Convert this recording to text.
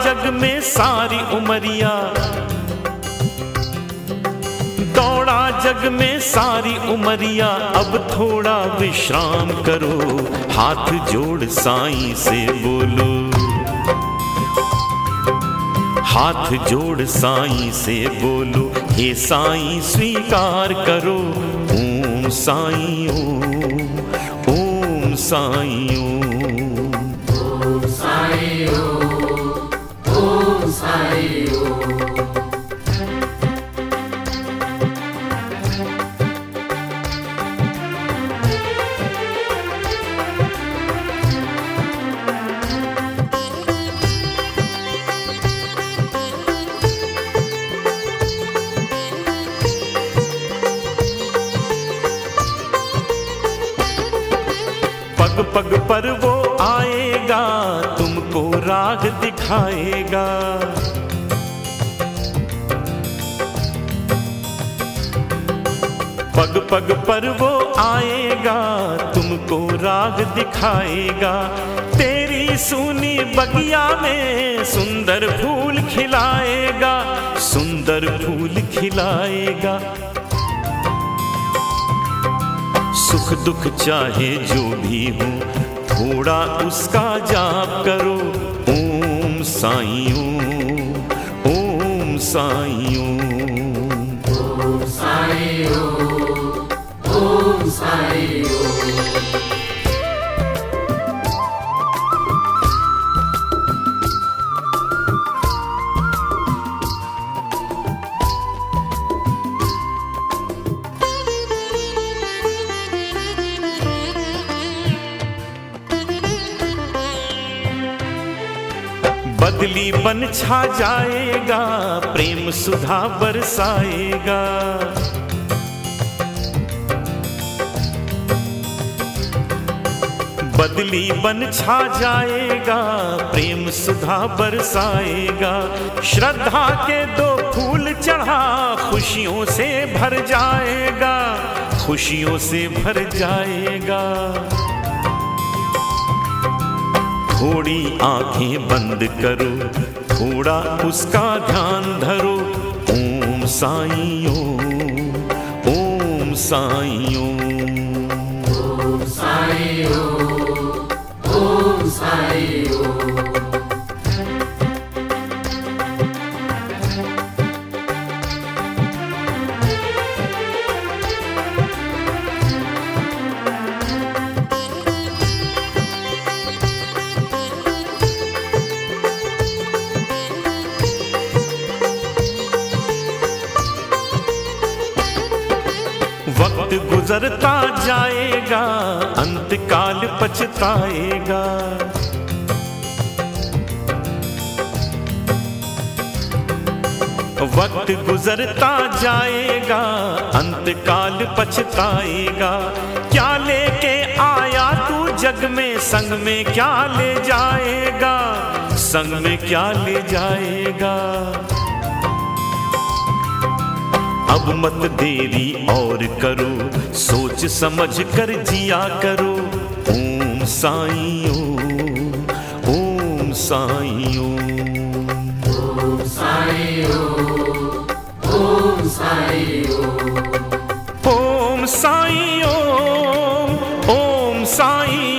जग में सारी उमरिया। दौड़ा जग में सारी उमरिया। अब थोड़ा विश्राम करो, हाथ जोड़ साईं से बोलो। हाथ जोड़ साईं से बोलो, हे साईं स्वीकार करो। ओम साईं, ओम ओम साईं पग पर वो आएगा, तुमको राग दिखाएगा। पग पग पर वो आएगा, तुमको राग दिखाएगा। तेरी सुनी बगिया में सुंदर फूल खिलाएगा, सुंदर फूल खिलाएगा। सुख दुख चाहे जो भी हो, थोड़ा उसका जाप करो। ओम साई, ओम ओम साईं, ओम बदली बन छा जाएगा, प्रेम सुधा बरसाएगा। बदली बन छा जाएगा, प्रेम सुधा बरसाएगा। श्रद्धा के दो फूल चढ़ा, खुशियों से भर जाएगा, खुशियों से भर जाएगा। थोड़ी आँखें बंद करो थोड़ा उसका ध्यान धरो। ओम साइयों ओम साइयों वक्त गुजरता जाएगा, अंतकाल पछताएगा। वक्त गुजरता जाएगा, अंतकाल पछताएगा। क्या लेके आया तू जग में, संग में क्या ले जाएगा? संग में क्या ले जाएगा? अब मत देरी और करो सोच समझ कर जिया करो। ओम साईं ओम ओम साईं ओम ओम साईं ओम ओम साईं ओम ओम साईं